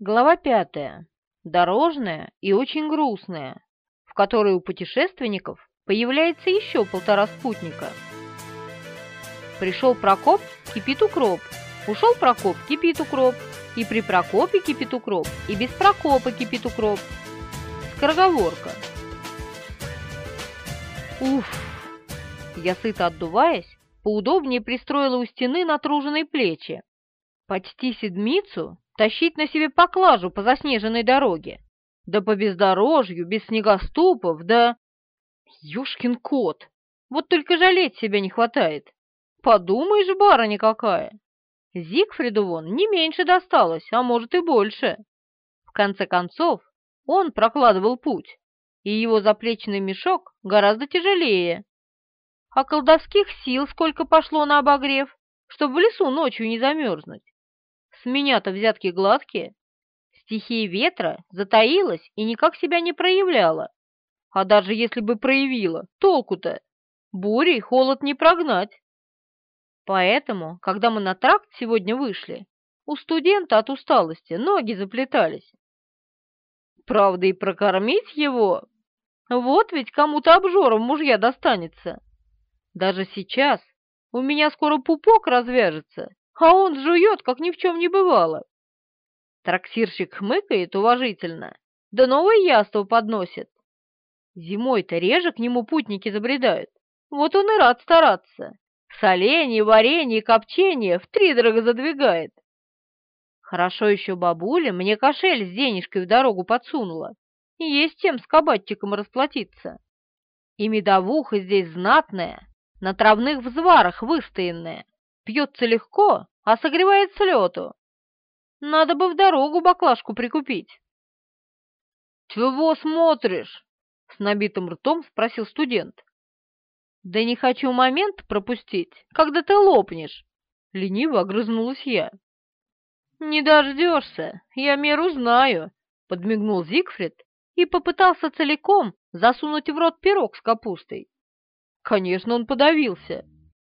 Глава пятая. Дорожная и очень грустная, в которой у путешественников появляется еще полтора спутника. Пришел Прокоп, кипит укроп. Ушел Прокоп, кипит укроп. И при Прокопе кипит укроп, и без Прокопа кипит укроп. Скороговорка. Уф! Я сыто отдуваясь, поудобнее пристроила у стены натруженные плечи. Почти седмицу тащить на себе поклажу по заснеженной дороге. Да по бездорожью, без снегоступов, да... Ёшкин кот! Вот только жалеть себя не хватает. Подумаешь, барыня какая! Зигфриду вон не меньше досталось, а может и больше. В конце концов, он прокладывал путь, и его заплечный мешок гораздо тяжелее. А колдовских сил сколько пошло на обогрев, чтобы в лесу ночью не замерзнуть. С меня-то взятки гладкие. Стихия ветра затаилась и никак себя не проявляла. А даже если бы проявила, толку-то? Бурей холод не прогнать. Поэтому, когда мы на тракт сегодня вышли, у студента от усталости ноги заплетались. Правда, и прокормить его? Вот ведь кому-то обжором мужья достанется. Даже сейчас у меня скоро пупок развяжется, а он жует, как ни в чем не бывало. Трактирщик хмыкает уважительно, да новое яство подносит. Зимой-то реже к нему путники забредают, вот он и рад стараться. Соленье, варенье, копчение втридорого задвигает. Хорошо еще бабуля мне кошель с денежкой в дорогу подсунула. Есть тем с кабаттиком расплатиться. И медовуха здесь знатная, на травных взварах выстоянная. Пьется легко, а согревает с. Надо бы в дорогу баклажку прикупить. «Чего смотришь?» — с набитым ртом спросил студент. «Да не хочу момент пропустить, когда ты лопнешь!» — лениво огрызнулась я. «Не дождешься, я меру знаю», — подмигнул Зигфрид и попытался целиком засунуть в рот пирог с капустой. Конечно, он подавился.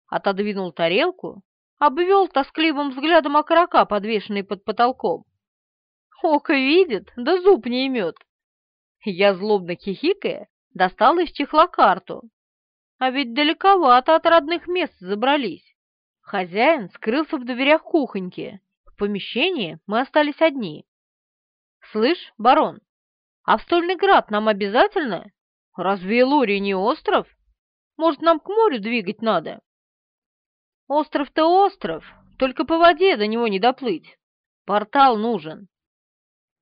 Отодвинул тарелку, обвел тоскливым взглядом окорока, подвешенный под потолком. Око видит, да зуб не имет. Я, злобно хихикая, достал из чехла карту. А ведь далековато от родных мест забрались. Хозяин скрылся в дверях кухоньки. В помещении мы остались одни. «Слышь, барон, а в Стольный Град нам обязательно? Разве Лори не остров? Может, нам к морю двигать надо?» «Остров-то остров, только по воде до него не доплыть. Портал нужен».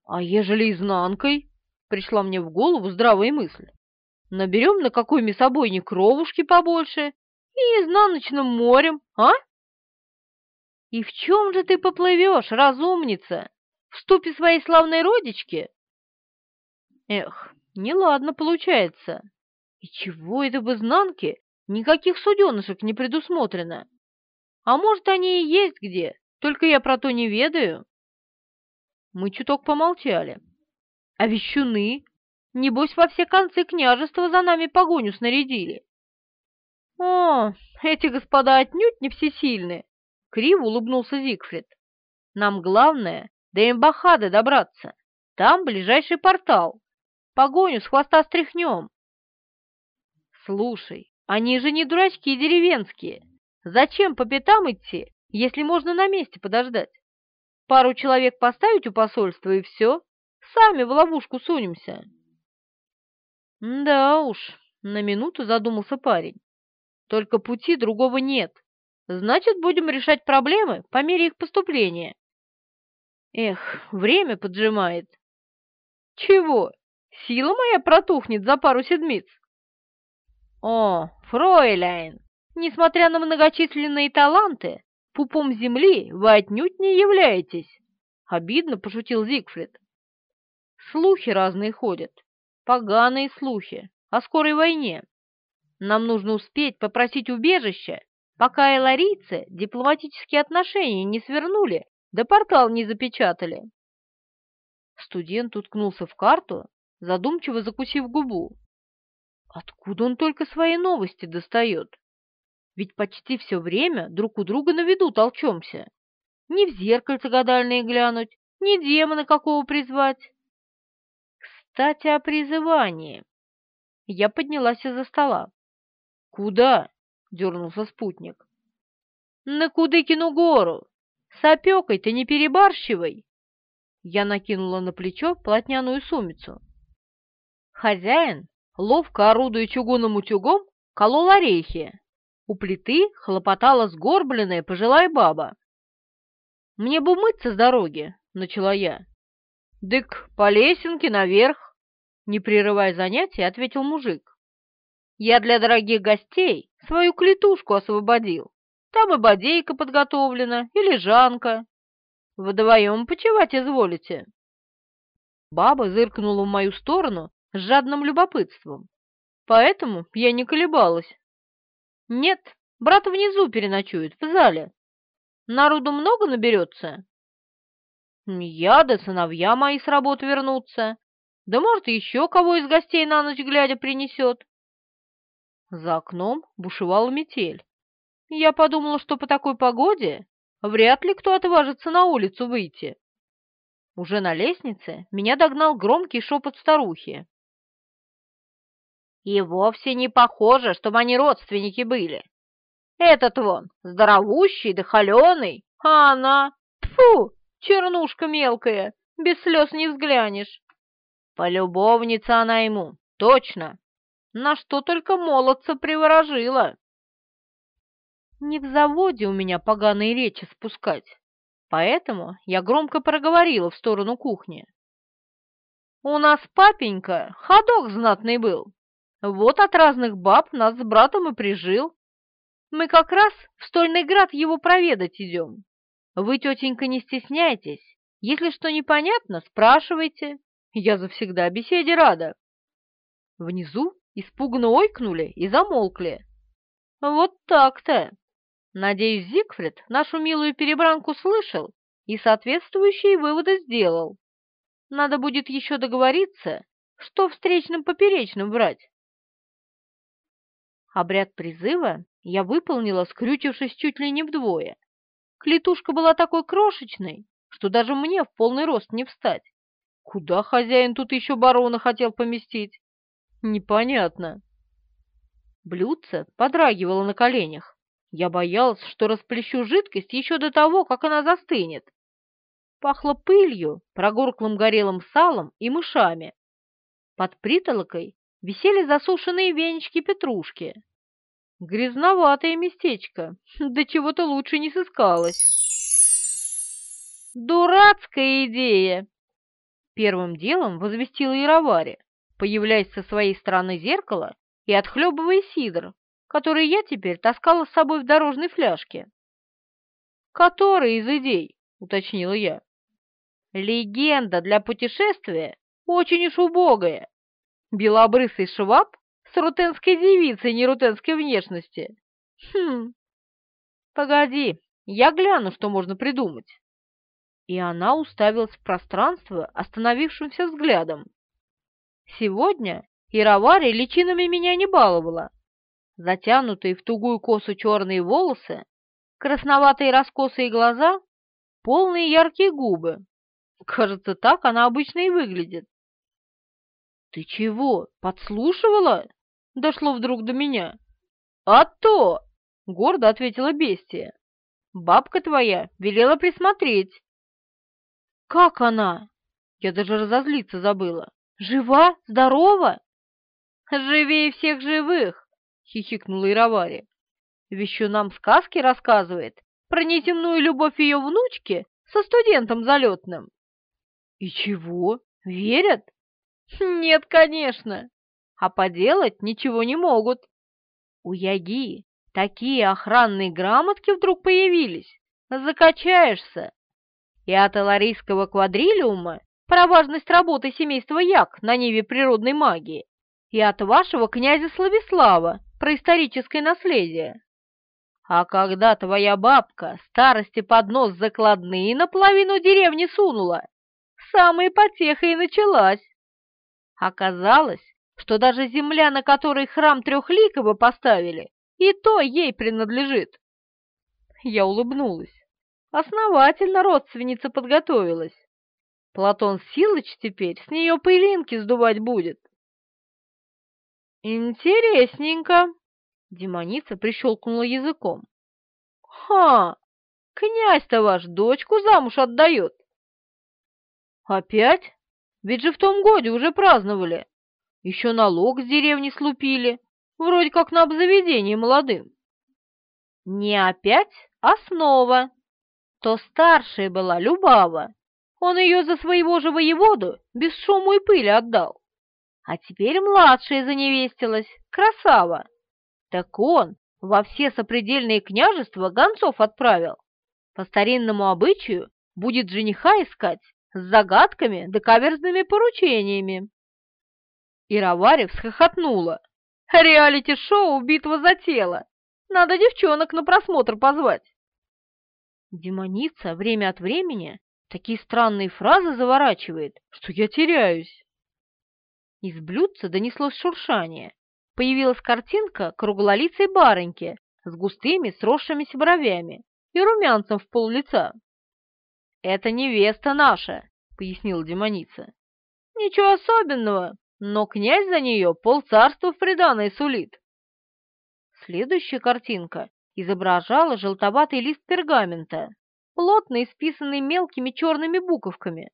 «А ежели изнанкой?» — пришла мне в голову здравая мысль. «Наберем на какой мясобойне кровушки побольше и изнаночным морем, а?» «И в чем же ты поплывешь, разумница? В ступе своей славной родички?» Эх, неладно получается. И чего это в изнанке никаких суденышек не предусмотрено? А может, они и есть где, только я про то не ведаю? Мы чуток помолчали. А вещуны? Небось, во все концы княжества за нами погоню снарядили. О, эти господа отнюдь не всесильны, криво улыбнулся Зигфрид. Нам главное до Эмбахады добраться. Там ближайший портал. Погоню с хвоста стряхнем. Слушай, они же не дурачки деревенские. Зачем по пятам идти, если можно на месте подождать? Пару человек поставить у посольства и все. Сами в ловушку сунемся. Да уж, на минуту задумался парень. Только пути другого нет. Значит, будем решать проблемы по мере их поступления. Эх, время поджимает. Чего? Сила моя протухнет за пару седмиц. О, фройляйн, несмотря на многочисленные таланты, пупом земли вы отнюдь не являетесь. Обидно пошутил Зигфрид. Слухи разные ходят, поганые слухи о скорой войне. Нам нужно успеть попросить убежища, пока эларийцы дипломатические отношения не свернули, да портал не запечатали. Студент уткнулся в карту задумчиво закусив губу. Откуда он только свои новости достает? Ведь почти все время друг у друга на виду толчемся. Ни в зеркальце гадальные глянуть, ни демона какого призвать. Кстати, о призывании. Я поднялась из-за стола. «Куда?» — дернулся спутник. «На Кудыкину гору. С опекой-то не перебарщивай!» Я накинула на плечо плотняную сумицу. Хозяин, ловко орудуя чугунным утюгом, колол орехи. У плиты хлопотала сгорбленная пожилая баба. «Мне бы мыться с дороги», — начала я. «Дык, по лесенке наверх», — не прерывая занятия, ответил мужик. «Я для дорогих гостей свою клетушку освободил. Там и бодейка подготовлена, и лежанка. Вдвоем почевать изволите?» Баба зыркнула в мою сторону с жадным любопытством, поэтому я не колебалась. «Нет, брат внизу переночует, в зале. Народу много наберется?» «Я да сыновья мои с работы вернутся. Да, может, еще кого из гостей на ночь глядя принесет». За окном бушевала метель. Я подумала, что по такой погоде вряд ли кто отважится на улицу выйти. Уже на лестнице меня догнал громкий шепот старухи. И вовсе не похоже, чтобы они родственники были. Этот вон, здоровущий да холеный, а она... Тьфу, чернушка мелкая, без слез не взглянешь. Полюбовница она ему, точно. На что только молодца приворожила. Не в заводе у меня поганые речи спускать, поэтому я громко проговорила в сторону кухни. У нас папенька ходок знатный был. Вот от разных баб нас с братом и прижил. Мы как раз в Стольный Град его проведать идем. Вы, тетенька, не стесняйтесь. Если что непонятно, спрашивайте. Я завсегда беседе рада. Внизу испуганно ойкнули и замолкли. Вот так-то. Надеюсь, Зигфрид нашу милую перебранку слышал и соответствующие выводы сделал. Надо будет еще договориться, что встречным поперечным брать. Обряд призыва я выполнила, скрючившись чуть ли не вдвое. Клетушка была такой крошечной, что даже мне в полный рост не встать. Куда хозяин тут еще барона хотел поместить? Непонятно. Блюдце подрагивало на коленях. Я боялась, что расплещу жидкость еще до того, как она застынет. Пахло пылью, прогорклым горелым салом и мышами. Под притолокой висели засушенные венички петрушки. Грязноватое местечко, да чего-то лучше не сыскалось. «Дурацкая идея!» Первым делом возвестила Яровари, появляясь со своей стороны зеркала и отхлебывая сидр, который я теперь таскала с собой в дорожной фляжке. «Который из идей?» — уточнила я. «Легенда для путешествия очень уж убогая. Белобрысый шваб с рутенской девицей нерутенской внешности. Хм, погоди, я гляну, что можно придумать». И она уставилась в пространство остановившимся взглядом. Сегодня Ировари личинами меня не баловала, затянутые в тугую косу черные волосы, красноватые раскосые глаза, полные яркие губы. Кажется, так она обычно и выглядит. «Ты чего, подслушивала?» — дошло вдруг до меня. «А то!» — гордо ответила бестия. «Бабка твоя велела присмотреть». «Как она?» Я даже разозлиться забыла. «Жива? Здорова?» «Живее всех живых!» — хихикнула Ировари. «Вещу нам сказки рассказывает про неземную любовь ее внучки со студентом залетным». «И чего? Верят?» «Нет, конечно. А поделать ничего не могут. У Яги такие охранные грамотки вдруг появились. Закачаешься. И от Аларийского квадрилиума про важность работы семейства Як на ниве природной магии, и от вашего князя Славислава про историческое наследие. А когда твоя бабка старости под нос закладные наполовину деревни сунула, самая потеха и началась. Оказалось, что даже земля, на которой храм Трехликова поставили, и то ей принадлежит. Я улыбнулась. Основательно родственница подготовилась. Платон Силыч теперь с нее пылинки сдувать будет. Интересненько. Демоница прищелкнула языком. Ха! Князь-то ваш дочку замуж отдает. Опять? Ведь же в том годе уже праздновали. Еще налог с деревни слупили, вроде как на обзаведение молодым. Не опять, а снова. То старшая была Любава. Он ее за своего же воеводу без шуму и пыли отдал. А теперь младшая заневестилась, красава. Так он во все сопредельные княжества гонцов отправил. По старинному обычаю будет жениха искать с загадками да каверзными поручениями. Ироварев схохотнула. Реалити-шоу «Битва за тело». Надо девчонок на просмотр позвать. Демоница время от времени такие странные фразы заворачивает, что я теряюсь. Из блюдца донеслось шуршание. Появилась картинка круглолицей барыньки с густыми сросшимися бровями и румянцем в пол лица. «Это невеста наша», — пояснила демоница. «Ничего особенного, но князь за нее полцарства в приданое сулит». Следующая картинка изображала желтоватый лист пергамента, плотно исписанный мелкими черными буковками.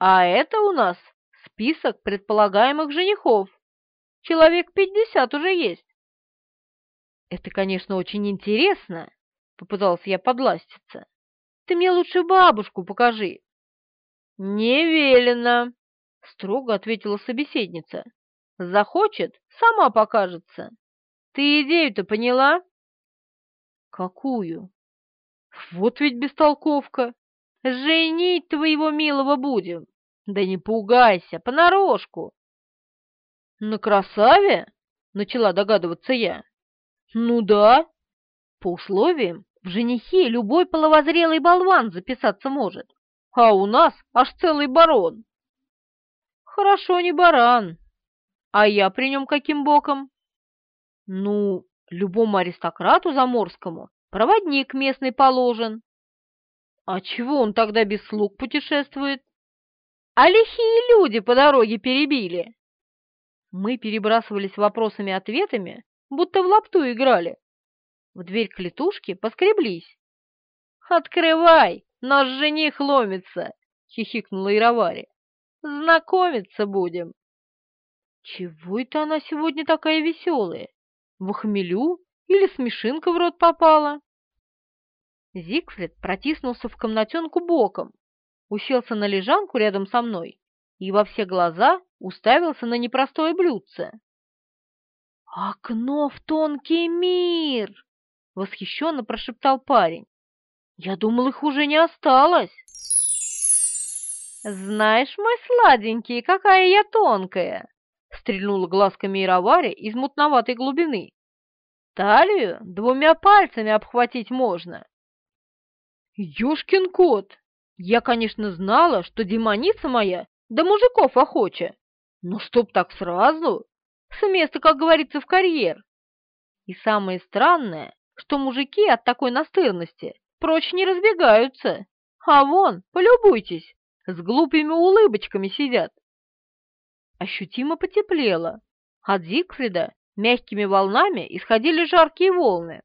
«А это у нас список предполагаемых женихов. Человек пятьдесят уже есть». «Это, конечно, очень интересно», — попытался я подластиться. «Ты мне лучше бабушку покажи». «Не велено», — строго ответила собеседница. «Захочет, сама покажется. Ты идею-то поняла?» «Какую?» «Вот ведь бестолковка! Женить твоего милого будем! Да не пугайся, понарошку!» «На красаве?» — начала догадываться я. «Ну да. По условиям, в женихе любой половозрелый болван записаться может, а у нас аж целый барон». «Хорошо, не баран. А я при нем каким боком?» Ну, любому аристократу заморскому проводник местный положен. А чего он тогда без слуг путешествует? А лихие люди по дороге перебили. Мы перебрасывались вопросами-ответами, будто в лапту играли. В дверь клетушки поскреблись. «Открывай, наш жених ломится!» — хихикнула Ировари. «Знакомиться будем!» «Чего это она сегодня такая веселая? В хмелю или смешинка в рот попала? Зигфрид протиснулся в комнатенку боком, уселся на лежанку рядом со мной и во все глаза уставился на непростое блюдце. «Окно в тонкий мир!» — восхищенно прошептал парень. «Я думал, их уже не осталось!» «Знаешь, мой сладенький, какая я тонкая!» стрельнула глазками Иравари из мутноватой глубины. «Талию двумя пальцами обхватить можно». «Ёшкин кот! Я, конечно, знала, что демоница моя да мужиков охоча, но чтоб так сразу, с места, как говорится, в карьер. И самое странное, что мужики от такой настырности прочь не разбегаются, а вон, полюбуйтесь, с глупыми улыбочками сидят ощутимо потеплело. От Зигфрида мягкими волнами исходили жаркие волны.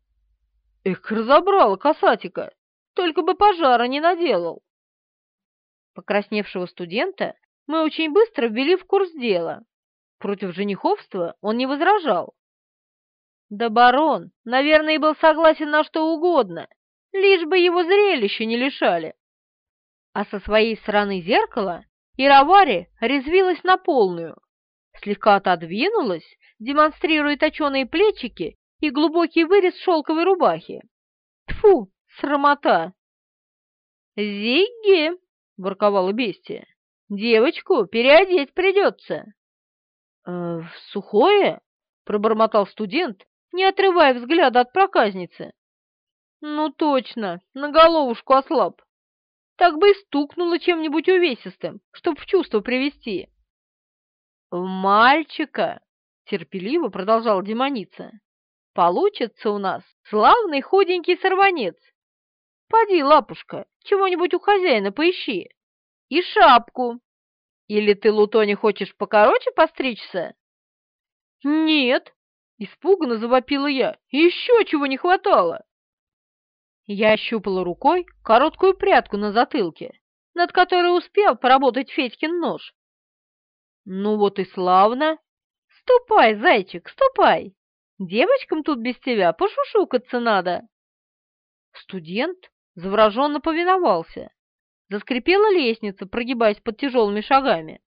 Эх, разобрала касатика, только бы пожара не наделал. Покрасневшего студента мы очень быстро ввели в курс дела. Против жениховства он не возражал. Да барон, наверное, был согласен на что угодно, лишь бы его зрелище не лишали. А со своей стороны зеркала и Равари резвилась на полную, слегка отодвинулась, демонстрируя точеные плечики и глубокий вырез шелковой рубахи. Тфу, срамота! «Зигги!» — ворковала бестия. «Девочку переодеть придется». «Э, «В сухое?» — пробормотал студент, не отрывая взгляда от проказницы. «Ну точно, на головушку ослаб так бы и стукнула чем-нибудь увесистым, чтоб в чувство привести. «Мальчика!» — терпеливо продолжал демоница. «Получится у нас славный худенький сорванец. Поди, лапушка, чего-нибудь у хозяина поищи. и шапку. Или ты, Лутоне, хочешь покороче постричься?» «Нет!» — испуганно завопила я. «Еще чего не хватало!» Я ощупала рукой короткую прядку на затылке, над которой успел поработать Федькин нож. «Ну вот и славно! Ступай, зайчик, ступай! Девочкам тут без тебя пошушукаться надо!» Студент завороженно повиновался. Заскрипела лестница, прогибаясь под тяжелыми шагами.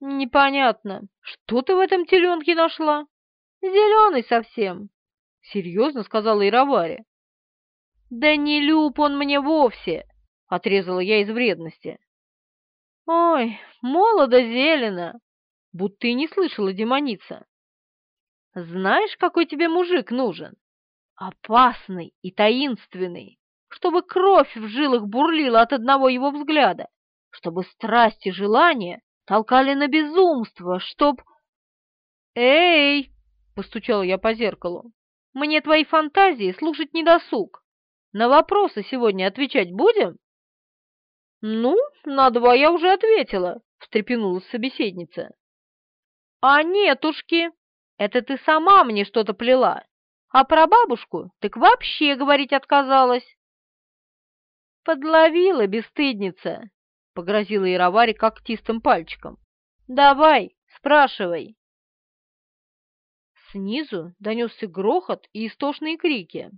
«Непонятно, что ты в этом теленке нашла? Зеленый совсем!» — серьезно сказала Иравари. «Да не люб он мне вовсе!» — отрезала я из вредности. «Ой, молодо зелено!» Будто и не слышала демоница. «Знаешь, какой тебе мужик нужен? Опасный и таинственный, чтобы кровь в жилах бурлила от одного его взгляда, чтобы страсть и желание толкали на безумство, чтоб...» «Эй!» — постучал я по зеркалу. «Мне твои фантазии слушать не досуг. На вопросы сегодня отвечать будем?» «Ну, на два я уже ответила», — встрепенулась собеседница. «А нетушки, это ты сама мне что-то плела, а про бабушку так вообще говорить отказалась». «Подловила, бесстыдница», — погрозила Яровари когтистым пальчиком. «Давай, спрашивай». Снизу донесся грохот и истошные крики.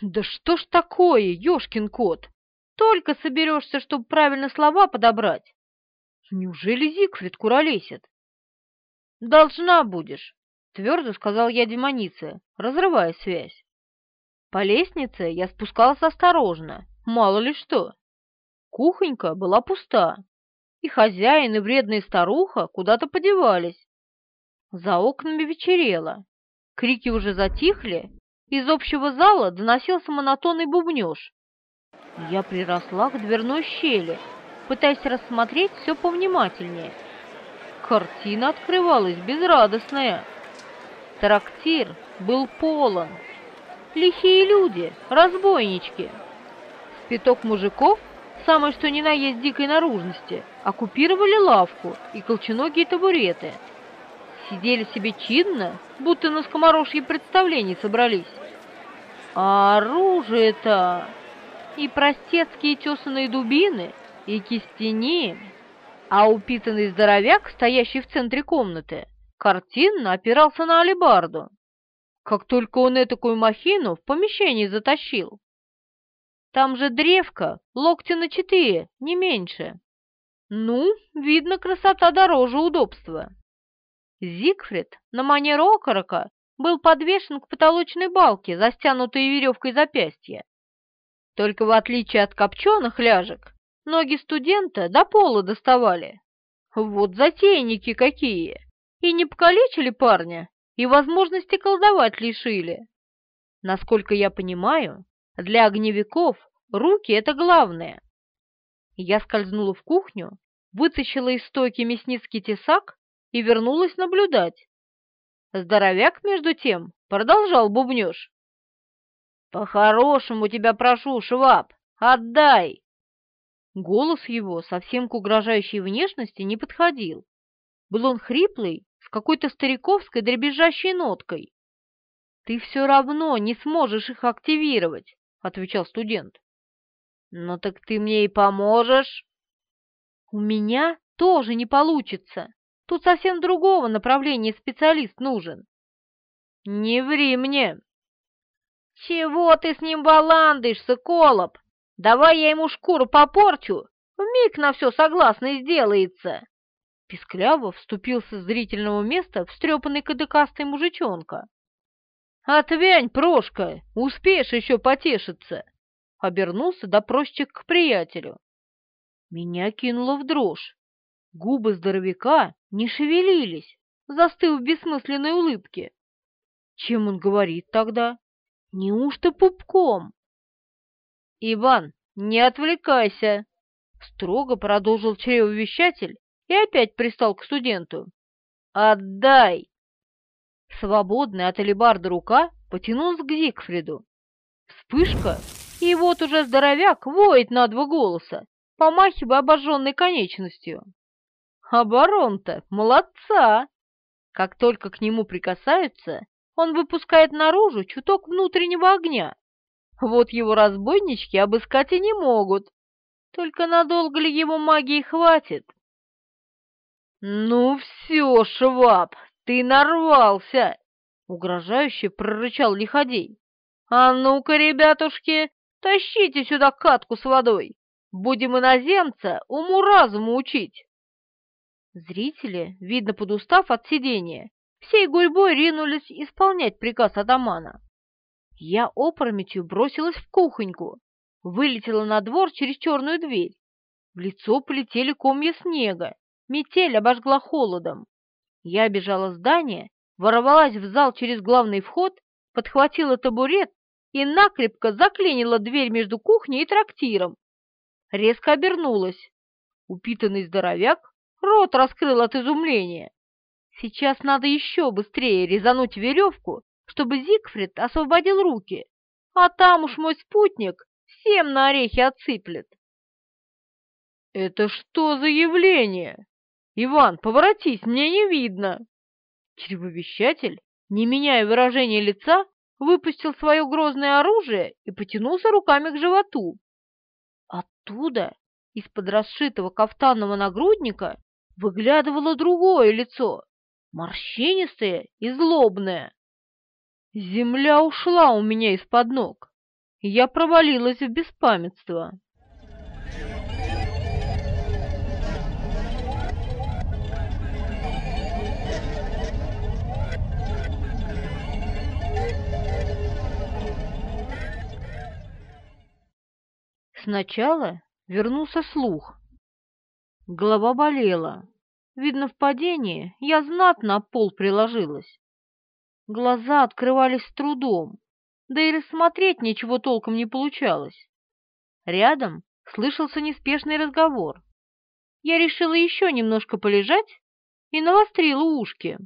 Да что ж такое, ёшкин кот? Только соберешься, чтобы правильно слова подобрать. Неужели Зигфрид куролесит? Должна будешь, твердо сказал я демонице, разрывая связь. По лестнице я спускалась осторожно, мало ли что. Кухонька была пуста, и хозяин и вредная старуха куда-то подевались. За окнами вечерело, крики уже затихли, из общего зала доносился монотонный бубнёж. Я приросла к дверной щели, пытаясь рассмотреть все повнимательнее. Картина открывалась безрадостная. Трактир был полон. Лихие люди, разбойнички. Спиток мужиков самое что ни на есть дикой наружности, оккупировали лавку и колченогие табуреты. Сидели себе чинно, будто на скоморожье представлений собрались. А оружие-то... И простецкие тесаные дубины, и кистени, а упитанный здоровяк, стоящий в центре комнаты, картинно опирался на алебарду. Как только он этакую махину в помещении затащил, там же древко, локти на четыре, не меньше. Ну, видно, красота дороже удобства. Зигфрид на манер окорока был подвешен к потолочной балке, застянутой веревкой запястья. Только в отличие от копченых ляжек, ноги студента до пола доставали. Вот затейники какие! И не покалечили парня, и возможности колдовать лишили. Насколько я понимаю, для огневиков руки — это главное. Я скользнула в кухню, вытащила из стойки мясницкий тесак и вернулась наблюдать. Здоровяк, между тем, продолжал бубнёж. «По-хорошему тебя прошу, Шваб, отдай!» Голос его совсем к угрожающей внешности не подходил. Был он хриплый, с какой-то стариковской дребезжащей ноткой. «Ты все равно не сможешь их активировать», — отвечал студент. «Ну так ты мне и поможешь?» «У меня тоже не получится. Тут совсем другого направления специалист нужен». «Не ври мне!» «Чего ты с ним баландышься, Колоб? Давай я ему шкуру попорчу, вмиг на все согласно сделается!» Пискляво вступился с зрительного места встрепанный кадыкастый мужичонка. «Отвянь, Прошка, успеешь еще потешиться!» Обернулся допросчик к приятелю. Меня кинуло в дрожь. Губы здоровяка не шевелились, застыв в бессмысленной улыбке. Чем он говорит тогда? Неужто пупком? «Иван, не отвлекайся!» Строго продолжил чревовещатель и опять пристал к студенту. «Отдай!» Свободная от алебарда рука потянулась к Зигфриду. Вспышка, и вот уже здоровяк воет на два голоса, помахивая обожженной конечностью. Оборон-то молодца! Как только к нему прикасаются, он выпускает наружу чуток внутреннего огня. Вот его разбойнички обыскать и не могут. Только надолго ли его магии хватит? «Ну все, Шваб, ты нарвался!» — угрожающе прорычал Лиходей. «А ну-ка, ребятушки, тащите сюда катку с водой! Будем иноземца уму-разуму учить!» Зрители, видно подустав от сидения, всей гурьбой ринулись исполнять приказ атамана. Я опрометью бросилась в кухоньку, вылетела на двор через черную дверь. В лицо полетели комья снега, метель обожгла холодом. Я бежала в здание, ворвалась в зал через главный вход, подхватила табурет и накрепко заклинила дверь между кухней и трактиром. Резко обернулась. Упитанный здоровяк рот раскрыл от изумления. Сейчас надо еще быстрее резануть веревку, чтобы Зигфрид освободил руки, а там уж мой спутник всем на орехи отсыплет. «Это что за явление? Иван, поворотись, мне не видно!» Чревовещатель, не меняя выражения лица, выпустил свое грозное оружие и потянулся руками к животу. Оттуда, из-под расшитого кафтанного нагрудника, выглядывало другое лицо, морщинистое и злобное. Земля ушла у меня из-под ног, я провалилась в беспамятство. Сначала вернулся слух. Голова болела. Видно, в падении я знатно пол приложилась. Глаза открывались с трудом, да и рассмотреть ничего толком не получалось. Рядом слышался неспешный разговор. Я решила еще немножко полежать и навострила ушки.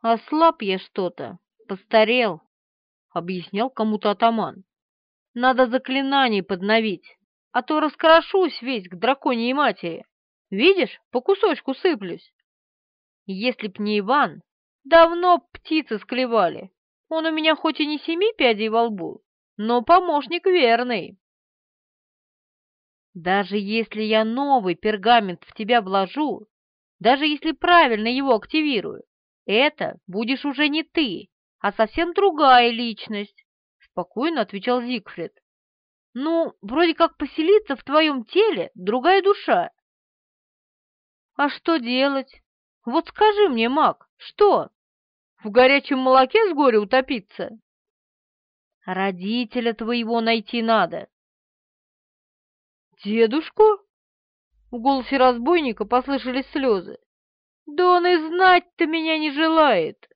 «Ослаб я что-то, постарел», — объяснял кому-то атаман. «Надо заклинаний подновить, а то раскрошусь весь к драконьей матери. Видишь, по кусочку сыплюсь. Если б не Иван, давно птицы склевали. Он у меня хоть и не семи пядей во лбу, но помощник верный. Даже если я новый пергамент в тебя вложу, даже если правильно его активирую, это будешь уже не ты, а совсем другая личность, — спокойно отвечал Зигфрид. Ну, вроде как поселиться в твоем теле другая душа. А что делать? Вот скажи мне, маг, что? В горячем молоке с горя утопиться? Родителя твоего найти надо. Дедушку? В голосе разбойника послышались слезы. Да он и знать-то меня не желает.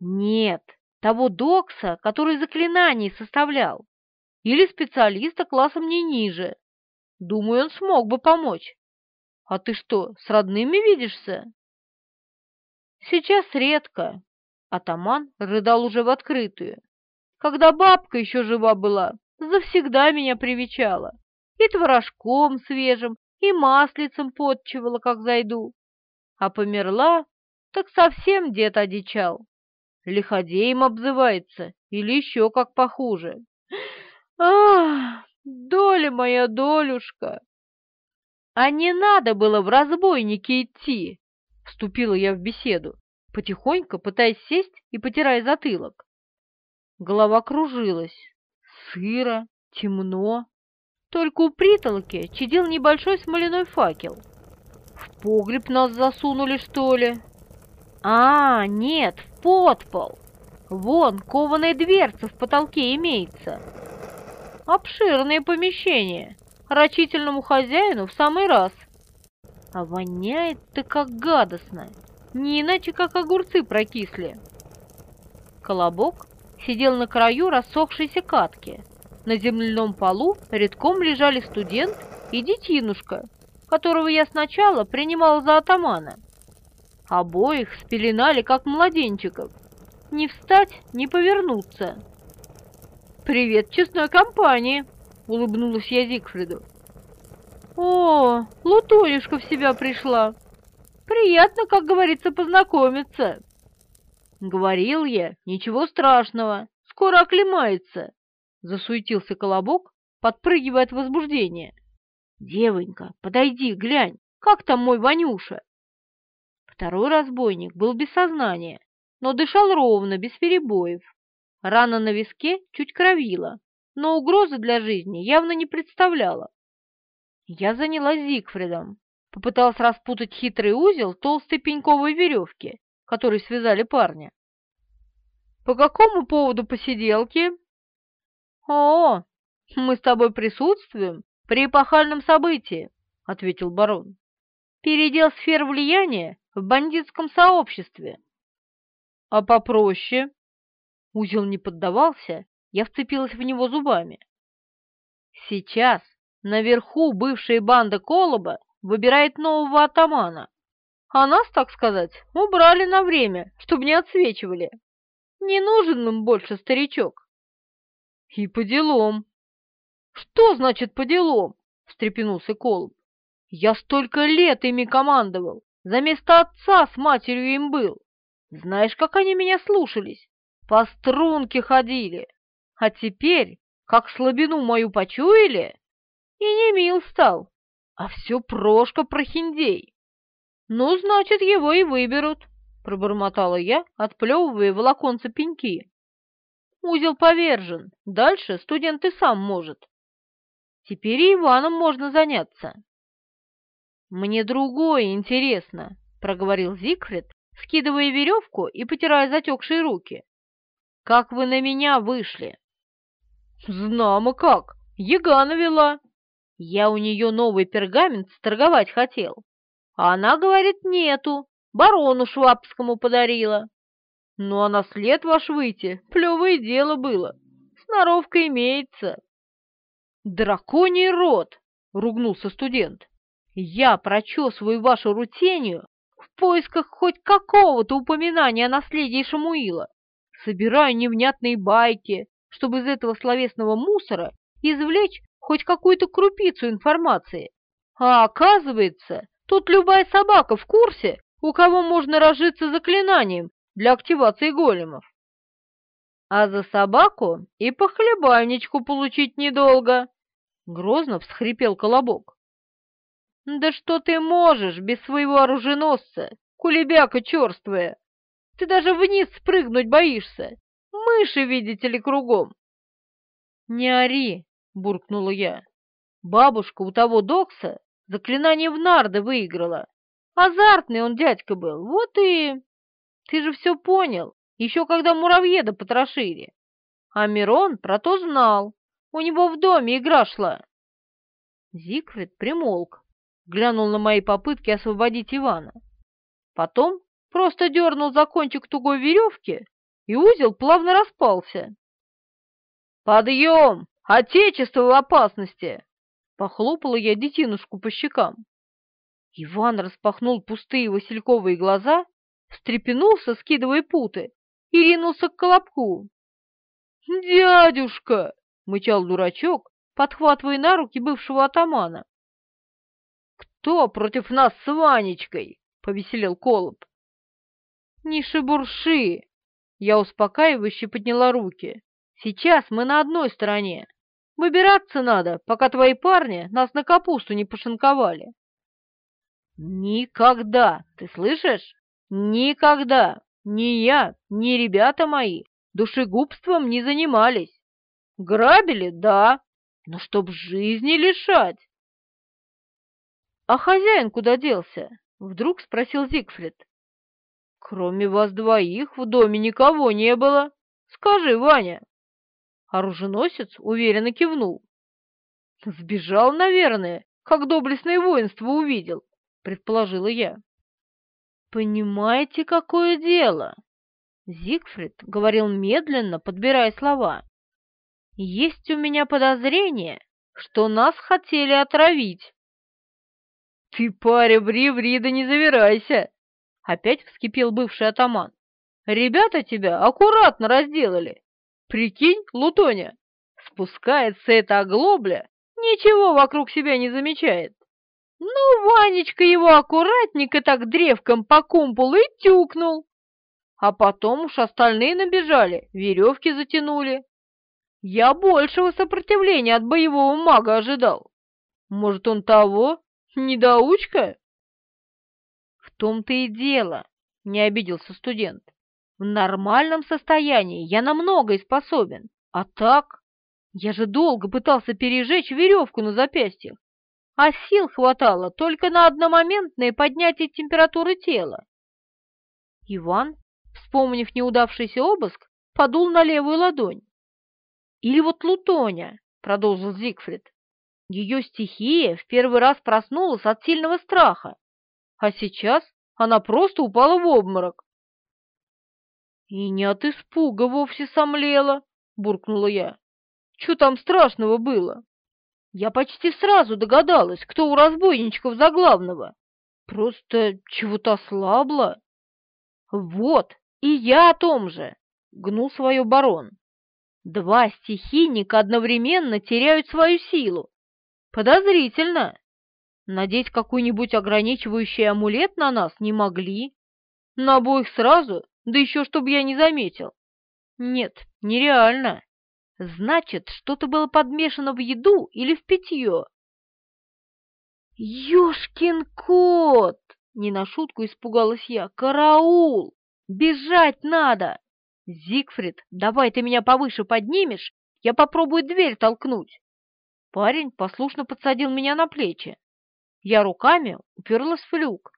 Нет, того докса, который заклинание составлял или специалиста классом не ниже. Думаю, он смог бы помочь. А ты что, с родными видишься? Сейчас редко. Атаман рыдал уже в открытую. Когда бабка еще жива была, завсегда меня привечала. И творожком свежим, и маслицем подчивала, как зайду. А померла, так совсем дед одичал. Лиходеем обзывается или еще как похуже. Ах, доля моя, долюшка! А не надо было в разбойники идти, вступила я в беседу, потихоньку пытаясь сесть и потирая затылок. Голова кружилась, сыро, темно. Только у притолки чадил небольшой смоляной факел. В погреб нас засунули, что ли? А, нет, в подпол. Вон, кованая дверца в потолке имеется. Обширное помещение. Рачительному хозяину в самый раз. А воняет-то как гадостно. Не иначе, как огурцы прокисли. Колобок сидел на краю рассохшейся катки. на земляном полу редком лежали студент и детинушка, которого я сначала принимала за атамана. Обоих спеленали, как младенчиков. Не встать, не повернуться. «Привет честной компании!» — улыбнулась я Зигфриду. «О, Лутонюшка в себя пришла! Приятно, как говорится, познакомиться!» «Говорил я, ничего страшного, скоро оклемается!» — засуетился Колобок, подпрыгивая от возбуждения. «Девонька, подойди, глянь, как там мой Ванюша?» Второй разбойник был без сознания, но дышал ровно, без перебоев. Рана на виске чуть кровила, но угрозы для жизни явно не представляла. Я занялась Зигфридом, попыталась распутать хитрый узел толстой пеньковой веревки, которой связали парня. «По какому поводу посиделки?» «О, мы с тобой присутствуем при эпохальном событии», — ответил барон. «Передел сфер влияния в бандитском сообществе». «А попроще?» Узел не поддавался, я вцепилась в него зубами. Сейчас наверху бывшая банда Колоба выбирает нового атамана, а нас, так сказать, убрали на время, чтобы не отсвечивали. Не нужен им больше старичок. И по делам. Что значит по делам? встрепенулся Колоб. Я столько лет ими командовал, за место отца с матерью им был. Знаешь, как они меня слушались? По струнке ходили. А теперь, как слабину мою почуяли, и не мил стал, а все Прошка прохиндей. Ну, значит, его и выберут, пробормотала я, отплевывая волоконца пеньки. Узел повержен, дальше студент и сам может. Теперь и Иваном можно заняться. Мне другое интересно, проговорил Зигфрид, скидывая веревку и потирая затекшие руки. Как вы на меня вышли? Знамо как, Яга навела. Я у нее новый пергамент сторговать хотел. А она говорит, нету, барону швабскому подарила. Ну, а на след ваш выйти, плевое дело было. Сноровка имеется. Драконий рот, ругнулся студент. Я прочесываю вашу рутению в поисках хоть какого-то упоминания о наследии Шамуила. Собираю невнятные байки, чтобы из этого словесного мусора извлечь хоть какую-то крупицу информации. А оказывается, тут любая собака в курсе, у кого можно разжиться заклинанием для активации големов. А за собаку и по хлебальничку получить недолго. Грозно всхрипел Колобок. Да что ты можешь без своего оруженосца, кулебяка черствая? Ты даже вниз спрыгнуть боишься. Мыши, видите ли, кругом. Не ори, буркнула я. Бабушка у того Докса заклинание в нарды выиграла. Азартный он дядька был, вот и... Ты же все понял, еще когда муравьеда потрошили. А Мирон про то знал. У него в доме игра шла. Зигфрид примолк, глянул на мои попытки освободить Ивана. Потом просто дернул за кончик тугой веревки, и узел плавно распался. «Подъем! Отечество в опасности!» Похлопала я детинушку по щекам. Иван распахнул пустые васильковые глаза, встрепенулся, скидывая путы, и ринулся к колобку. «Дядюшка!» — мычал дурачок, подхватывая на руки бывшего атамана. «Кто против нас с Ванечкой?» — повеселел Колоб. «Не шебурши!» Я успокаивающе подняла руки. «Сейчас мы на одной стороне. Выбираться надо, пока твои парни нас на капусту не пошинковали». «Никогда! Ты слышишь? Никогда! Ни я, ни ребята мои душегубством не занимались. Грабили, да, но чтоб жизни лишать!» «А хозяин куда делся?» — вдруг спросил Зигфрид. Кроме вас двоих в доме никого не было. Скажи, Ваня. Оруженосец уверенно кивнул. Сбежал, наверное, как доблестное воинство увидел, предположила я. Понимаете, какое дело? Зигфрид говорил медленно, подбирая слова. Есть у меня подозрение, что нас хотели отравить. Ты, паря, ври-ври, да не завирайся! Опять вскипел бывший атаман. Ребята тебя аккуратно разделали. Прикинь, Лутоня, спускается эта оглобля, ничего вокруг себя не замечает. Ну, Ванечка его аккуратненько так древком по кумполу и тюкнул. А потом уж остальные набежали, веревки затянули. Я большего сопротивления от боевого мага ожидал. Может, он того? Недоучка? В том-то и дело, не обиделся студент. Нормальном состоянии я на многое способен, а так... Я же долго пытался пережечь веревку на запястьях, а сил хватало только на одномоментное поднятие температуры тела. Иван, вспомнив неудавшийся обыск, подул на левую ладонь. «Или вот Лутоня», — продолжил Зигфрид. «Ее стихия в первый раз проснулась от сильного страха, а сейчас она просто упала в обморок. «И не от испуга вовсе сомлела», — буркнула я. «Чё там страшного было? Я почти сразу догадалась, кто у разбойничков за главного. Просто чего-то ослабла». «Вот, и я о том же», — гнул свое барон. «Два стихийника одновременно теряют свою силу. Подозрительно. Надеть какой-нибудь ограничивающий амулет на нас не могли. На обоих сразу да еще чтоб я не заметил. Нет, нереально. Значит, что-то было подмешано в еду или в питье. «Ёшкин кот!» — не на шутку испугалась я. «Караул! Бежать надо! Зигфрид, давай ты меня повыше поднимешь, я попробую дверь толкнуть!» Парень послушно подсадил меня на плечи. Я руками уперлась в люк,